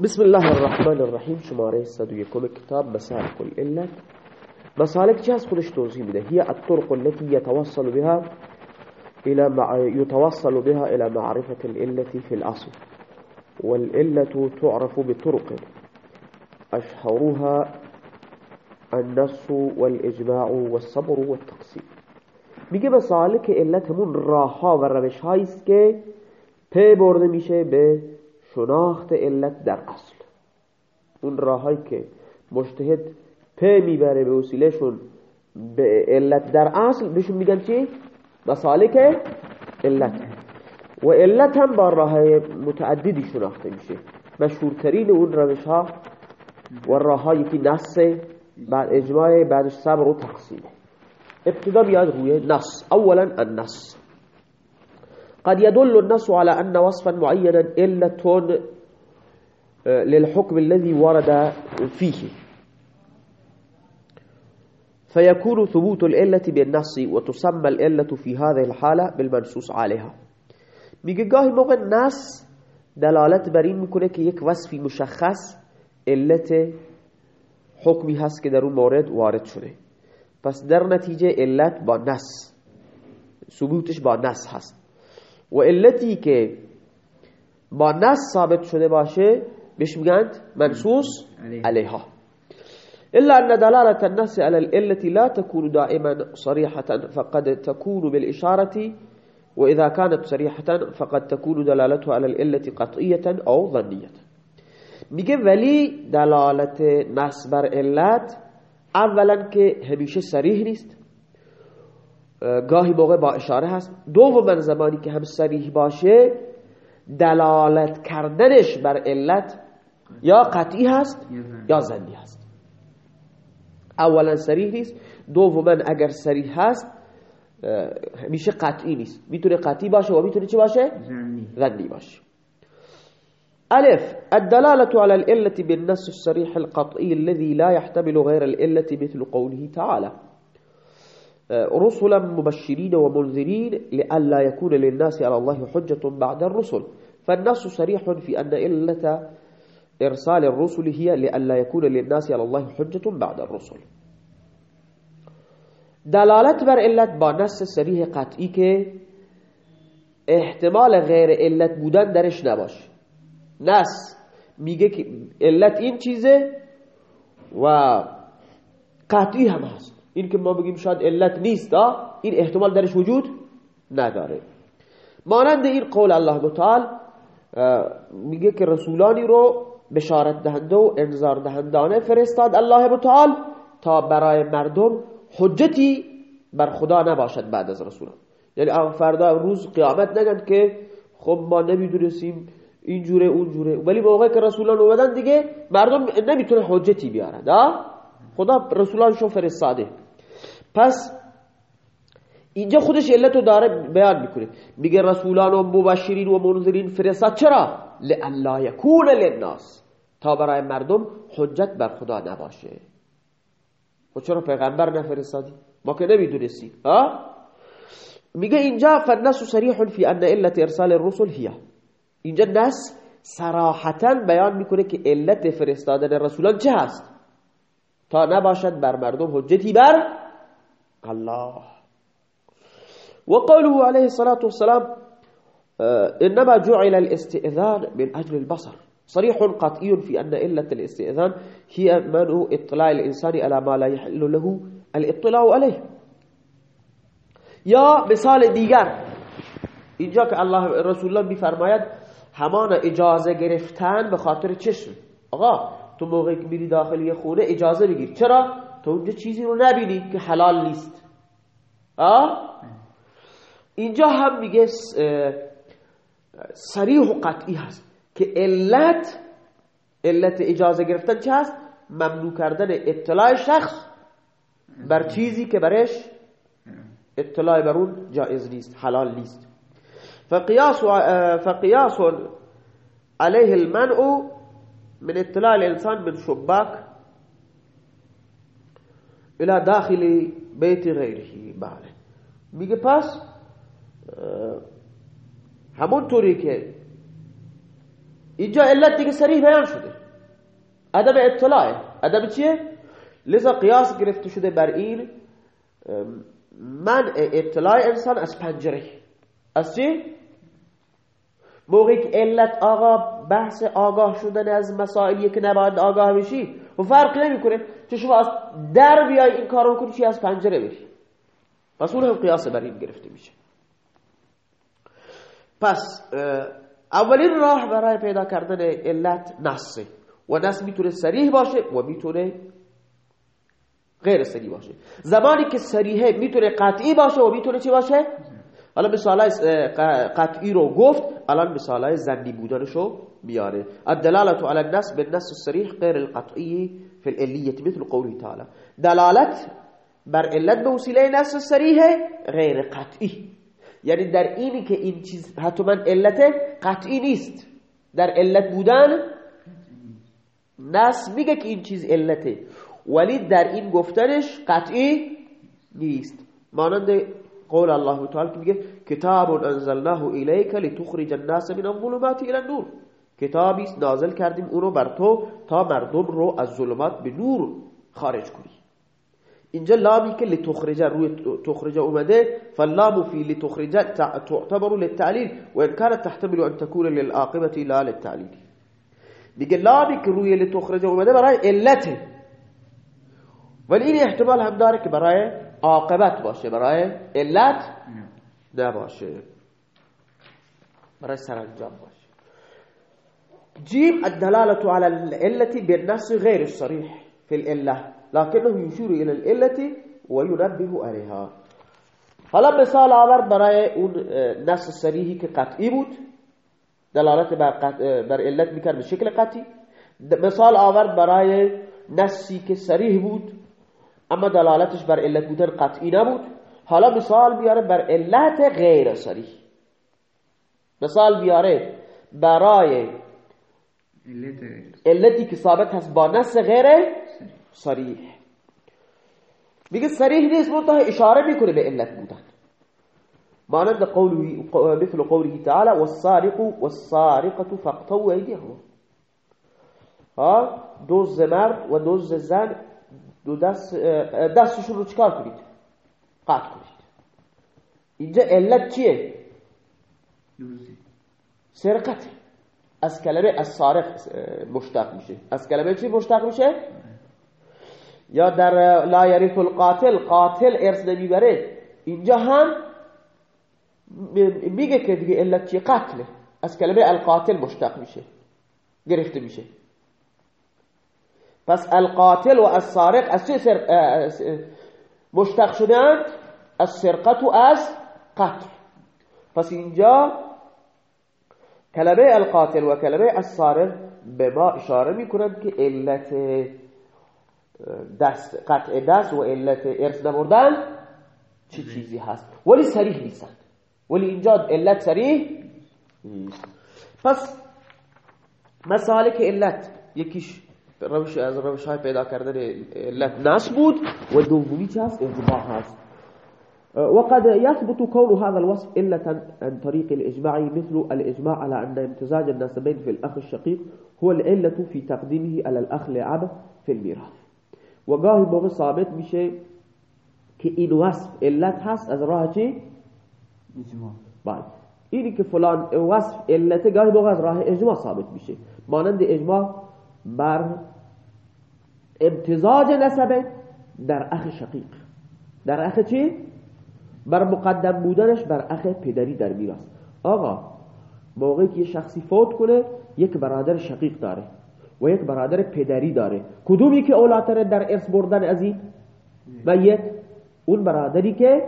بسم الله الرحمن الرحیم شمارة 101 کتاب مسالك العلة مسالك چه از خودش توضیح میده؟ هي الطرق التي يتوصل بها إلى مع... يتوصل بها إلى معرفة العلة في الأصل. والعلة تعرف بطرق. أشهرها النص والإجماع والصبر والتقسيم. میگه مسالک علت همون راه ها و روش هایی است که پی برده میشه به شناخت علت در اصل. اون راههایی که مجتهد پی می‌بره به وسیلهشون به علت در اصل بهشون میگن چی؟ مسالک علت. و علت هم با راه متعددی شناخته میشه. مشهورترین اون روش ها و راههایی که نص بعد اجماع بعدش صبر و تقسیمه ابتدا بیاد روی نص. اولا النص. قد يدل النص على أن وصفا معينا علة للحكم الذي ورد فيه. فيكون ثبوت العلة بالنص وتسمى العلة في هذه الحالة بالمنصوص عليها. میگه گاهی موقع نص دلالت بر این میکنه که یک وصفی مشخص علت حکمی هست که در اون مورد وارد شده. پس در نتیجه علت با نص ثبوتش با نص هست. و علتی که با نص ثابت شده باشه بهش میگن منصوص علیها. إلا أن دلالة النص على العلة لا تكون دائما صريحة فقد تكون بالإشارة وإذا كانت صريحة فقد تكون دلالتها على العلة قطعية أو ظنية. میگه ولی دلالت نص بر علت اولا که همیشه صریح نیست. گاهی موقع با اشاره هست. دوم زمانی که هم صریح باشه دلالت کردنش بر علت یا قطعی هست یا زنی. هست. اولا صریح نیست. دوما اگر صریح هست همیشه قطعی نیست. می‌تونه قطعی باشه و می‌تونه چی باشه؟ زنی. باشه. ألف الدلالة على الإلة بالنص الصريح القطعي الذي لا يحتمل غير الإلة مثل قوله تعالى. رسلا مبشرين ومنذرين لئلا يكون للناس على الله حجة بعد الرسل. فالنص صريح في أن إلة إرسال الرسل هي لئلا يكون للناس على الله حجة بعد الرسل. دلالت بر علت با نص صریح احتمال غیر علت بودن درش نباشه نص میگه که علت این چیزه و قطعی هم هست. این که ما بگیم شاید علت نیست این احتمال درش وجود نداره. مانند این قول الله متعال میگه که رسولانی رو بشارت دهنده و انذار دهندانه فرستاد الله متعال تا برای مردم حجتی بر خدا نباشد بعد از رسولان. یعنی فردا روز قیامت نگن که خب ما نمی‌دونستیم این جوره اون جوره ولی موقعی که رسولان اومدن دیگه مردم نمی‌تونه حجتی بیارن خدا رسولانشو فرستاده. پس اینجا خودش علتو داره بیان می‌کنه. میگه رسولان و مبشرین و منذرین فرستاد. چرا؟ لالا یکون للناس. تا برای مردم حجت بر خدا نباشه. و چرا پیغمبر نفرستادی؟ ما که نمی‌دونستی ها؟ میگه اینجا فالناس صریح فی ان علت ارسال الرسل هي اینجا نص صراحتا بیان می‌کنه که علت فرستادن رسولان چه هست؟ تا نباشد بر مردم حجتی بر الله. وقوله عليه الصلاة والسلام إنما جعل الاستئذان من أجل البصر. صريح قطعي في أن إلة الاستئذان هي منع إطلاع الإنسان على ما لا يحل له الاطلاع عليه. یا مثال دیگر اینجا که الله رسول الله میفرماید همان اجازه گرفتن به خاطر چشم. آقا تو موقعی که میری داخل یه خونه اجازه بگیر. چرا؟ تو اونجا چیزی رو نبینی که حلال نیست. اینجا هم میگه صریح و قطعی هست که علت علت اجازه گرفتن چه هست؟ ممنوع کردن اطلاع شخص بر چیزی که برش اطلاع بر اون جائز نیست حلال نیست. فقیاس فقیاس علیه المنع من اطلاع الانسان من شباك الى داخل بیت غیره بله میگه پس همون طوری که اینجا علت دیگه سریح بیان شده عدم اطلاع عدم چیه؟ لذا قیاس گرفته شده بر این من اطلاع انسان از پنجره از چی؟ موقعی که علت آقا بحث آگاه شدن از مسائلیه که نباید آگاه بشی و فرق نمی‌کنه. تو شما از در بیای این کارو کنی چی از پنجره بشی؟ پس اون هم قیاس بر این گرفته میشه. پس اولین راه برای پیدا کردن علت نصه و نص می‌تونه سریح باشه و می‌تونه غیر سریح باشه. زمانی که سریحه می‌تونه قطعی باشه و می‌تونه چی باشه؟ حالا مثال قطعی رو گفت الان مثال زنی بودنشو بیاره الدلالة على النص بالنص الصريح غير القطعي في العلیه مثل قوله تعالى. دلالت بر علت به وسیله نص صریح غیر قطعی. یعنی در اینی که این چیز حتما علت قطعی نیست. در علت بودن نص میگه که این چیز علته. ولی در این گفتنش قطعی نیست. مانند قول الله تعالی که میگه کتاب انزلناه الیک لتخرج الناس من الظلمات الى النور. کتابی نازل کردیم اونو بر تو تا مردم رو از ظلمات به نور خارج کنی. اینجا لامی که لتخرج روی تخرج اومده فاللام فی لتخرج تعتبر للتعلیل و ان كانت تحتمل ان تكون للعاقبه لا للتعلیل. دیگه لامی که روی لتخرج اومده برای علته ولی این احتمال هم داره که برای عاقبت باشه برای علت نباشه. برای سرانجام باشه. جيم الدلالة على العلة بالنص غير الصريح في العلة لكنه يشير إلى العلة وينبه عليها. حالا مثال آورد برای اون نص صریحی که قطعی بود. دلالت بر, بر علت میکرد به شکل قطعی. مثال آورد برای نصی که صریح بود. اما دلالتش بر علت بودن قطعی نبود. حالا مثال بیاره بر علت غیر صریح. مثال بیاره برای علتی که ثابت هست با نص غیر صریح. میگه صریح نیست منتها اشاره می‌کنه به علت بودن. مانند قوله مثل قوله تعالى والسارق والسارقة فاقطعوا ايديهم ها؟ دوز مرد و دوز زن دو دست دستشون رو چکار کنید؟ قطع کنید. اینجا علت چیه؟ سرقت. از کلمه از سارق مشتق میشه. از کلمه چی مشتق میشه؟ یا در لا یریف القاتل قاتل ارث نمی‌بره. اینجا هم میگه که دیگه علت چی قتله. از کلمه القاتل مشتق میشه. گرفته میشه. پس القاتل و السارق از چه سر... مشتق شدن؟ از سرقت و از قتل. پس اینجا کلمه القاتل و کلمه السارق به ما اشاره می‌کنند که علت دست قطع دست و علت ارث نبردن چه چیزی هست. ولی سریح نیستند ولی اینجا علت سریح نیست. پس مسالک علت یکیش روش از روش های پیدا کردن علت ناس بود و دومی چه هست. اجماع هست وقد يثبت كون هذا الوصف إلا عن طريق الإجماع مثل الإجماع على أن امتزاج النسبين في الأخ الشقيق هو العلة في تقديمه على الأخ لعبه في الميراث. وقاهي موقع ثابت میشه که این وصف علت هست از راه چی؟ بعد اینی که فلان وصف علت گاهی موقع از راه اجماع ثابت میشه مانند اجماع بر امتزاج نسبه در اخ شقیق. در اخ چی؟ بر مقدم بودنش بر اخ پدری در میراث. آقا موقعی که یه شخصی فوت کنه یک برادر شقیق داره و یک برادر پدری داره. کدومی که اولاتره در ارث بردن از این؟ میت اون برادری که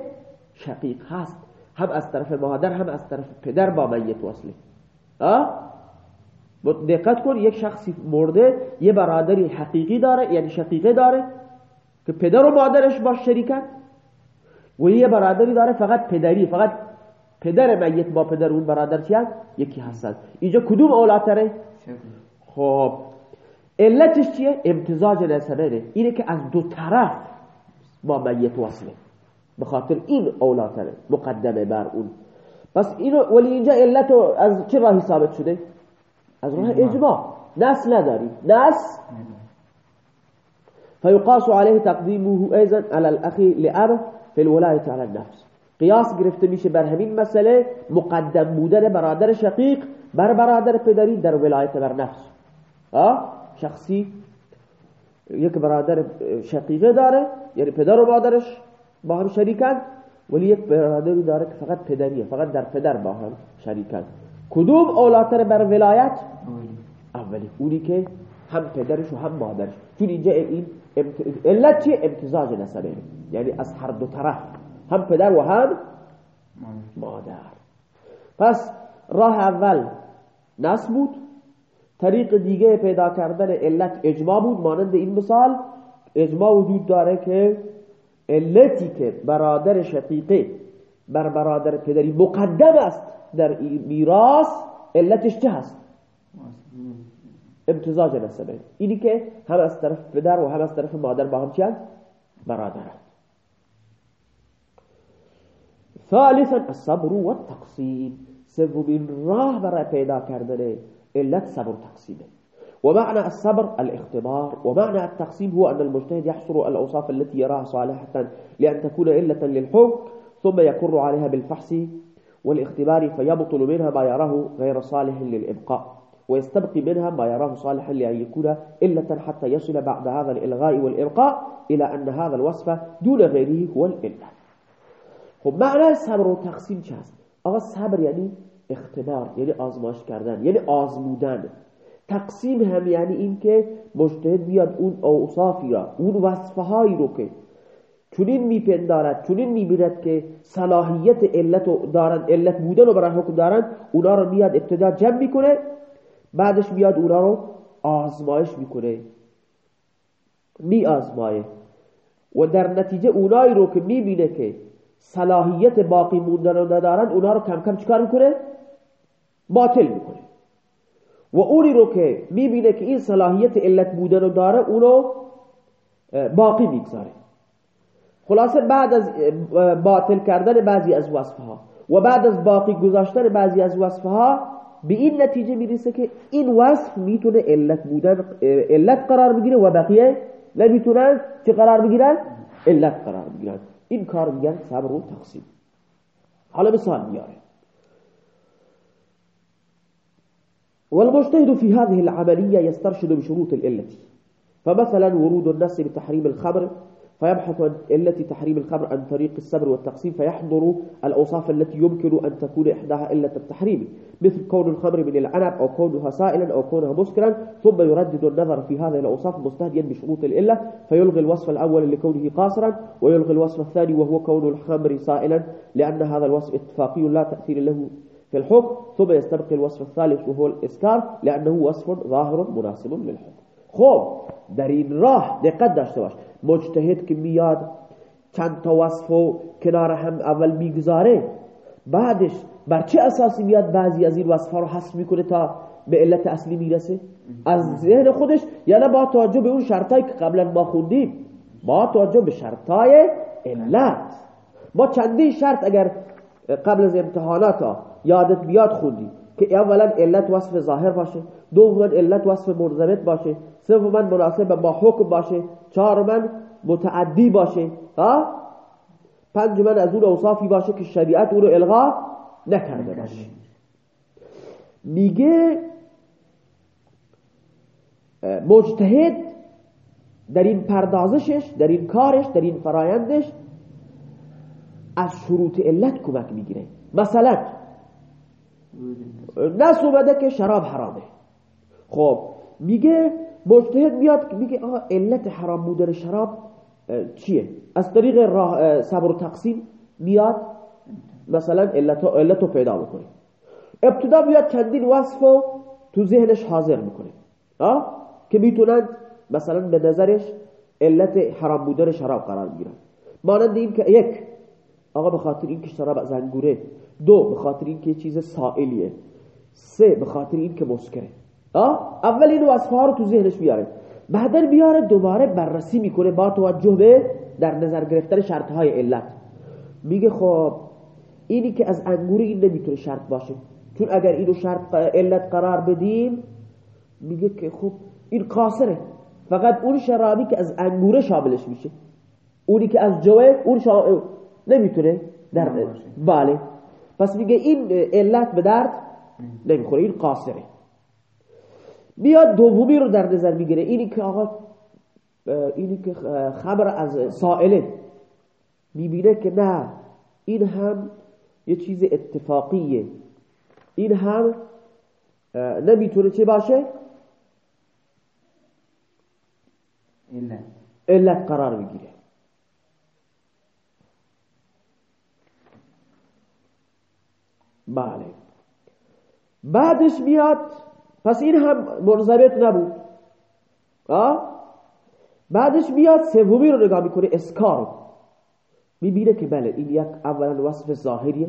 شقیق هست. هم از طرف مادر هم از طرف پدر با میت وصله. آه؟ دقت کن یک شخصی مرده یه برادری حقیقی داره یعنی شقیقه داره که پدر و مادرش باش شریکن و یه برادری داره فقط پدری فقط پدر میت با پدر اون برادر چی یکی هستن اینجا کدوم اولاتره خب علتش چیه امتزاج نسبه اینه که از دو طرف با میت وصله به خاطر این اولاتره مقدمه بر اون پس اینو ولی اینجا علت از چه راهی ثابت شده از راه اجماع نس نداری. نس. فيقاس عليه تقديمه ايضا على الاخي لأب في الولاية على النفس. قیاس گرفته میشه بر همین مسئله. مقدم بودن برادر شقیق بر برادر پدری در ولایت بر نفس شخصی یک برادر شقیقه داره یعنی پدر و مادرش با هم شریکن ولی یک برادری داره که فقط پدریه فقط در پدر با هم شریکن. کدوم اولاتر بر ولایت؟ اولی. اونی که هم پدرش و هم مادرش. چون اینجا این علت چیه؟ امتزاج نسبه. یعنی از هر دو طرف. هم پدر و هم مادر. پس راه اول نس بود. طریق دیگه پیدا کردن علت اجماع بود. مانند این مثال اجماع وجود داره که علتی که برادر شقیقه بر برادر پدری مقدم است. در میراث علتش چه هست؟ امتزاج نسبه اینی که هم از طرف پدر و هم از طرف مادر با هم چند برادر ثالثا الصبر والتقسيم سومین راه برای پیدا کردن علت صبر تقسيمه ومعنى الصبر الاختبار ومعنى التقسيم هو أن المجتهد يحصر الأوصاف التي يراها صالحة لأن تكون علة للحكم ثم يقر عليها بالفحص والاختبار فيبطل منها ما يراه غير صالح للإبقاء ويستبقي منها ما يراه صالحا لأن يكون إلة حتى يصل بعد هذا الإلغاء والإبقاء إلى أن هذا الوصف دون غيره هو الإلة. خب معنی صبر و تقسیم چه هست یعنی اختبار یعنی آزمایش کردن یعنی آزمودن. تقسیم هم یعنی این که مجتهد بیاد اون اوصافی را اون وصفهایی رو که چنین میپندارد چنین می‌بیند که صلاحیت علت دارن علت بودن رو برای حکم دارن اونا رو میاد ابتدا جمع می‌کنه بعدش میاد اونا رو آزمایش می‌کنه. می آزمایه و در نتیجه اونایی رو که می‌بینه که صلاحیت باقی موندن رو ندارن اونا رو کم کم چکار می‌کنه؟ باطل می‌کنه. و اونی رو که می‌بینه که این صلاحیت علت بودن رو داره اونو باقی می‌گذاره. خلاصه بعد از باطل کردن بعضی از وصفها و بعد از باقی گذاشتن بعضی از وصفها به این نتیجه می‌رسه که این وصف می‌تونه علت بودن علت قرار بگیره و بقیه نمی‌تونن چه قرار بگیرن؟ علت قرار بگیرن. این کار میگن صبر و تقسیم. حالا مثال میاره والمجتهد في هذه العملية يسترشد بشروط الإلة فمثلا ورود النص بتحريم الخمر فيبحث عن علة تحريم الخمر عن طريق الصبر والتقسيم فيحضر الأوصاف التي يمكن أن تكون إحداها علة التحريم مثل كون الخمر من العنب أو كونها سائلا أو كونها مسكرا ثم يردد النظر في هذه الأوصاف مستهديا بشروط الإلة فيلغي الوصف الأول لكونه قاصرا ويلغي الوصف الثاني وهو كون الخمر سائلا لأن هذا الوصف اتفاقي لا تأثير له في الحكم ثم يستبقي الوصف الثالث وهو الإسكار لأنه وصف ظاهر مناسب للحكم. خب در این راه دقت داشته باش مجتهد که میاد چند تا وصف و کنار هم اول می‌گذاره بعدش بر چه اساسی میاد بعضی از این وصفها رو حذف می‌کنه تا به علت اصلی می‌رسه؟ از ذهن خودش یعنی با توجه به اون شرطایی که قبلا ما خوندیم با توجه به شرطای علت. ما چندین شرط اگر قبل از امتحانات یادت بیاد خوندیم. که اولا علت وصف ظاهر باشه دوما علت وصف مرزمت باشه سوما مناسب با حکم باشه چهارما متعدی باشه. ها؟ پنجما از اون اوصافی باشه که شریعت اون رو الغا نکرده باشه. میگه مجتهد در این پردازشش در این کارش در این فرایندش از شروط علت کمک می‌گیره. مثلا نس اومده که شراب حرامه. خب میگه مجتهد میاد میگه آقا علت حرام بودن شراب چیه؟ از طریق راه صبر و تقسیم میاد مثلا علت علتو پیدا می‌کنه ابتدا میاد چندین وصفو تو ذهنش حاضر می‌کنه. آه که می‌تونند مثلا به نظرش علت حرام بودن شراب قرار بگیرن. مانند این که یک آقا به خاطر این که شراب زنگوره دو به خاطر این که چیز سائلیه. سه به خاطر این که مسکره اول این وصفها رو تو ذهنش بیاره. بعدا بیاره دوباره بررسی می‌کنه با توجه به در نظر گرفتن شرطهای علت. میگه خب اینی که از انگور این نمی‌تونه شرط باشه. چون اگر اینو شرط علت قرار بدیم میگه که خب این قاصره. فقط اون شرابی که از انگوره شاملش میشه. اونی که از جوه اون نمی‌تونه در بله. پس میگه این علت به درد نمی‌خوره این قاصره. بیاد دومی رو در نظر می‌گیره. اینی که آقا اینی که خبر از سائله می‌بینه که نه این هم یه چیز اتفاقیه. این هم نمی‌تونه چه باشه؟ علت. قرار بگیره بله. بعدش میاد پس این هم مرزبت نبود. آه؟ بعدش میاد سومی رو نگاه می‌کنه اسکار. می‌بینه که بله این یک اولا وصف ظاهریه.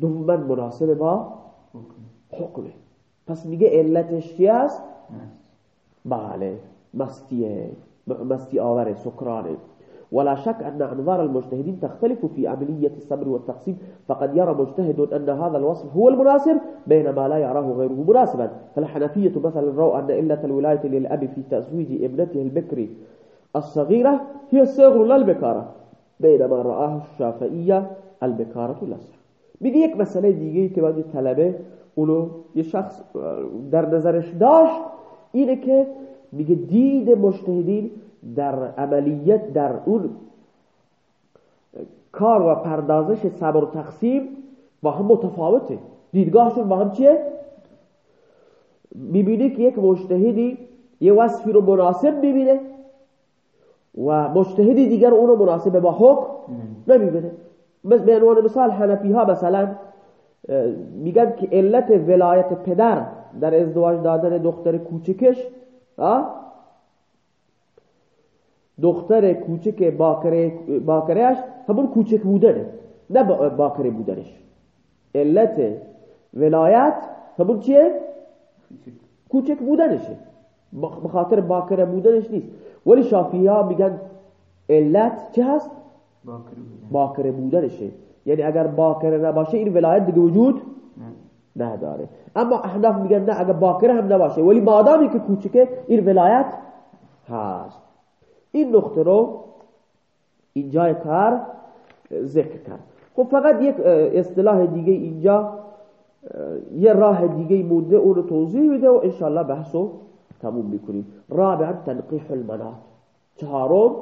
دوما مناسب با حکمه پس میگه علتش چی است؟ بله مستیه مستی آوره سكرانه ولا شك أن أنظار المجتهدين تختلف في عملية الصبر والتقسيم فقد يرى مجتهد أن هذا الوصف هو المناسب بينما لا يراه غيره مناسبا. فالحنفية مثلا رأوا أن إلة الولاية للأب في تزويج ابنته البكر الصغيرة هي الصغر للبكارة بينما رآه الشافعية البكارة الأصغر. میگه یک مسئله دیگه طلبه اونو یه شخص در نظرش داشت اینه که میگه دید مجتهدین در عملیت در اون کار و پردازش صبر و تقسیم با هم متفاوته. دیدگاهشون با هم چیه؟ می‌بینی که یک مجتهدی یه وصفی رو مناسب می‌بینه و مجتهدی دیگر اونو مناسب با حکم نمی‌بینه. به عنوان مثال حنفی ها مثلا میگن که علت ولایت پدر در ازدواج دادن دختر کوچکش دختر کوچک باکره باکرهش همون کوچک بودنه نه باکره بودنش. علت ولایت همون چیه؟ کوچک بودنشه. بخاطر باکره بودنش نیست. ولی شافیه ها میگن علت چه هست؟ باکره بودنشه. یعنی اگر باکره نباشه این ولایت دیگه وجود نداره. اما احناف میگن نه اگر باکره هم نباشه. ولی مادامی که کوچکه این ولایت هست. این نقطه رو اینجا کار ذکر کرد. خب فقط یک اصطلاح دیگه اینجا یه راه دیگه مونده اون رو توضیح میده و انشاءالله بحثو تموم می‌کنیم. رابعا تنقیح المنات. چهارم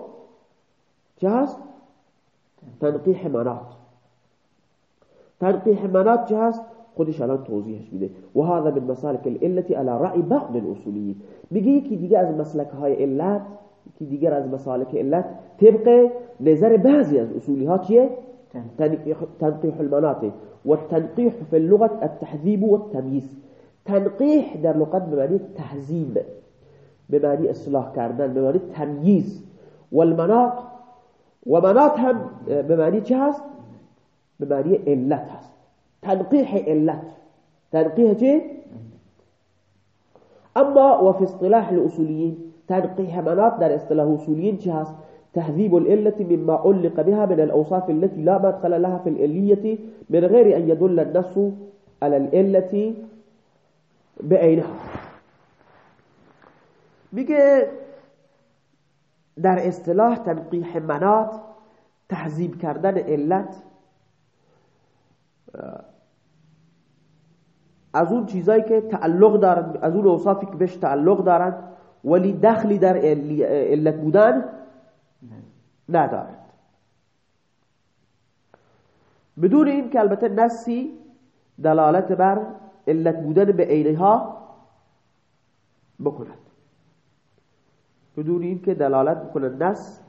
چه هست؟ تنقیح منات. تنقیح منات چه هست؟ خودش الان توضیحش میده. و هذا من مسالك العلة على رأي بعض الاصوليين. میگه یکی دیگه از مسلک های علت یکی دیگر از مسالک علت طبق نظر بعضی از اصولی ها چیه؟ تنقیح المنات و تنقیح في اللغة التحذيب والتمييز تنقیح در لغت به معنی تهذیب به معنی اصلاح کردن به معنی تمییز و المناط و مناط هم به معنی چه هست؟ به معنی علت هست تنقیح علت تنقیح چه؟ اما وفي اصطلاح الأصوليين تنقيح مناط در اصطلاح اصوليين چه هست؟ الإلة مما علق بها من الأوصاف التي لا مدخل لها في الإلية من غير أن يدل النص على الإلة بعينها میگه در اصطلاح تنقیح منات تحذیب کردن علت از اون چیزایی که تعلق دارن از اون اوصافی که بهش تعلق دارن ولی دخلی در علت بودن ندارد. بدون این که البته نسی دلالت بر علت بودن به عینها بکند. بدون این که دلالت بکند نس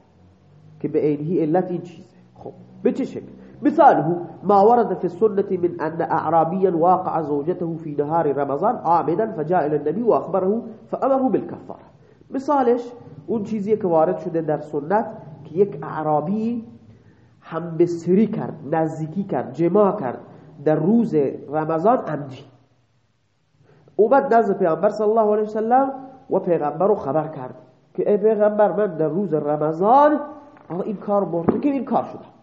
که به عینهی علت این چیزه. خب به چه شکل؟ مثاله ما ورد في السنة من أن أعرابيا واقع زوجته في نهار رمضان عامدا فجاء إلى النبي وأخبره فأمره بالكفارة. مثالش اون چیزی که وارد شده در سنت که یک اعرابی هم بسری کرد نزدیکی کرد جماع کرد در روز رمضان عمدی. اومد نزد پیامبر صلی الله علیه وسلم و پیغمبر رو خبر کرد که ای پیغمبر من در روز رمضان این کار مرتکب این کار شده.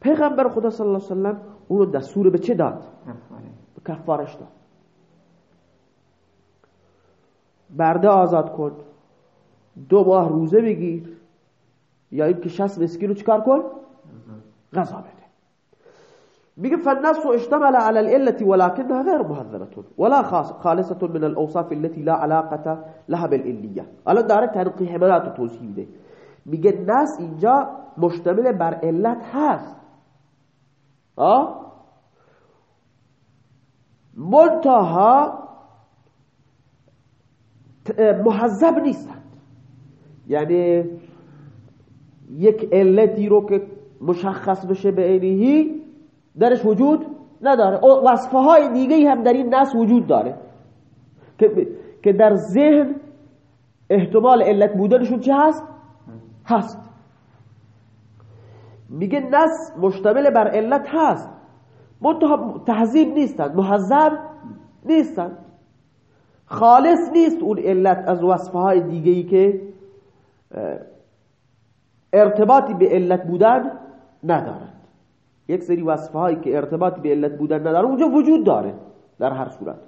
پیغمبر خدا صلی الله علیه وسلم اونو دستور به چه داد؟ به کفارش داد. برده آزاد کن. دو ماه روزه بگیر. یا اینکه شست مسکین رو چکار کن؟ غذا بده. میگه فالنص اشتمل على العلة ولكنها غير مهذبة ولا خالصة من الأوصاف التي لا علاقة لها بالعلیه الان داره تنقیح منات توضیح میده. میگه نص اینجا مشتمل بر علت هست. منتها محذب نیستند. یعنی یک علتی رو که مشخص بشه به عینی درش وجود نداره. وصفه های دیگه هم در این نص وجود داره. که در ذهن احتمال علت بودنشون چه هست؟ هست. میگه نص مشتمل بر علت هست. منتها تحذیب نیستند محذب نیستند خالص نیست اون علت از وصفه های دیگه ای که ارتباطی به علت بودن ندارد یک سری وصفه هایی که ارتباطی به علت بودن نداره اونجا وجود داره در هر صورت.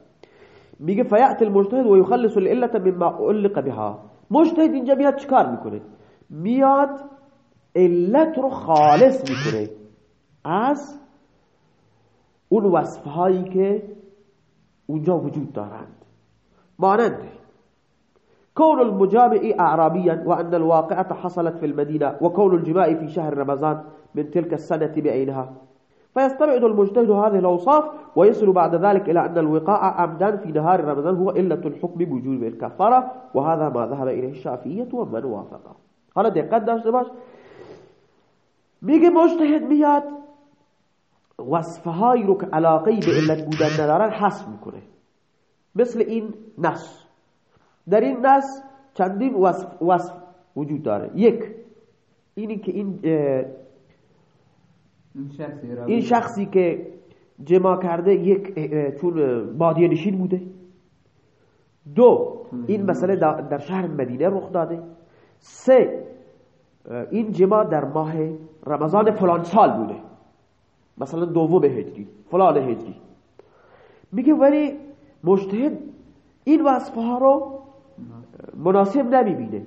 میگه فیعت المجتهد و یخلص العلت مما علق بها. مجتهد اینجا میاد چیکار می‌کنه؟ میاد علت رو خالص میکنه. از اون وصفه هایی که اونجا وجود دارند. مانند كون المجامع أعرابيا وأن الواقعة حصلت في المدينة وكون الجماع في شهر رمضان من تلك السنة بعينها فيستبعد المجتهد هذه الأوصاف ويصل بعد ذلك إلى أن الوقاع عمدا في نهار رمضان هو إلة الحكم بوجوب الكفارة وهذا ما ذهب إليه الشافعية ومن وافقه. حالا دقت داشته باش. میگه مجتهد میاد وصفه هایی رو که علاقه به علت بودن ندارن حسب می‌کنه. مثل این نص. در این نص چندین وصف, وصف وجود داره. یک اینی که این این شخصی که جمع کرده یک چون بادیه نشین بوده. دو این مسئله در شهر مدینه رخ داده. سه این جمع در ماه رمضان فلان سال بوده. مثلا دوم هجری فلان هجری. میگه ولی مجتهد این وصفه ها رو مناسب نمی‌بینه.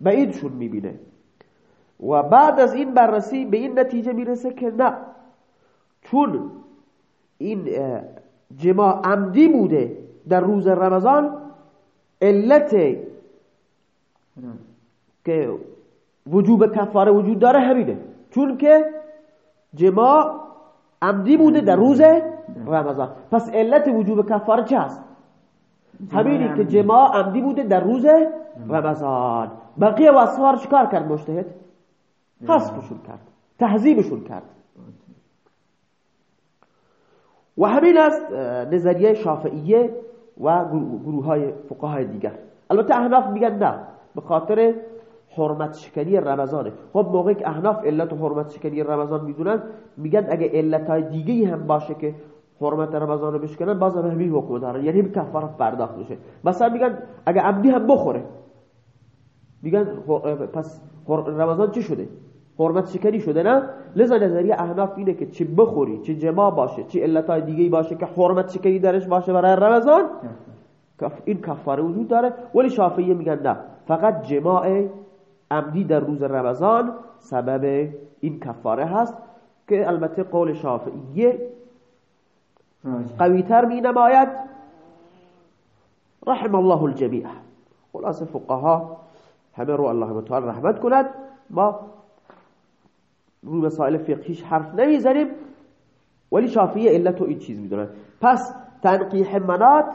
بعیدشون می‌بینه. و بعد از این بررسی به این نتیجه می‌رسه که نه. چون این جماع عمدی بوده در روز رمضان علت که وجوب کفاره وجود داره همینه. چون که جماع عمدی بوده در روز رمضان. پس علت وجوب کفاره چه هست؟ همینی که جماع عمدی بوده در روز رمضان. بقیه رو چکار کرد مجتهد؟ حذفشون کرد. تهذیبشون کرد. و همین است نظریه شافعیه و گروه های فقهای دیگر. البته احناف میگن نه به خاطر حرمت شکنی رمضانه. خب موقعی که احناف علت حرمت شکنی رمضان می‌دونن میگن اگه علت های دیگه هم باشه که حرمت رمضان رو بشکنن باز هم همین حکم دارن یعنی کفارت پرداخت میشه. مثلا میگن اگه عمدی هم بخوره. میگن پس رمضان چی شده؟ حرمت شکنی شده نه؟ لذا نظریه احناف اینه که چی بخوری چی جما باشه چی علتهای دیگه باشه که حرمت شکنی درش باشه برای رمضان؟ این کفاره وجود داره. ولی شافعیه میگن نه. فقط جماع عمدی در روز رمضان سبب این کفاره هست که البته قول شافعیه قویتر می نماید رحم الله الجميع. خلاص فقها همه رو الله متعال رحمت کند. ما روی مسائل فقهیش حرف نمی‌زنیم ولی شافعیه علت و این چیز می‌دونن پس تنقیح منات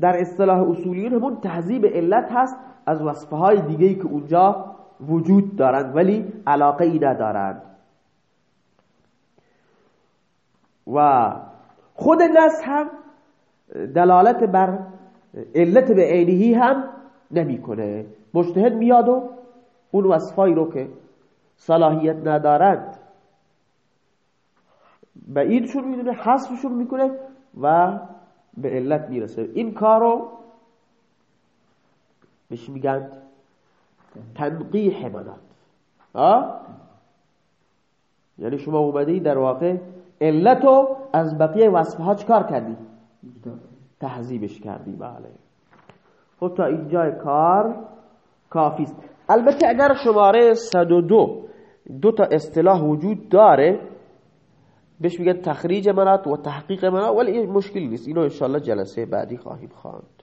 در اصطلاح اصولیون همون تهذیب علت هست از وصفه های دیگه که اونجا وجود دارند ولی علاقه ای ندارند. و خود نص هم دلالت بر علت به عینهی هم نمی‌کنه. مجتهد میاد و اون وصفایی رو که صلاحیت ندارند بعیدشون می‌دونه حذفشون می‌کنه و به علت می‌رسه. این کارو بهش میگن تنقیح منات یعنی شما اومدی در واقع علتو از بقیه وصفها چکار کردی؟ تحذیبش کردی بله. خب تا اینجای کار کافی است. البته اگر شماره 102 دو تا اصطلاح وجود داره بهش میگن تخریج منات و تحقیق منات ولی این مشکل نیست. اینو انشالله جلسه بعدی خواهیم خواند.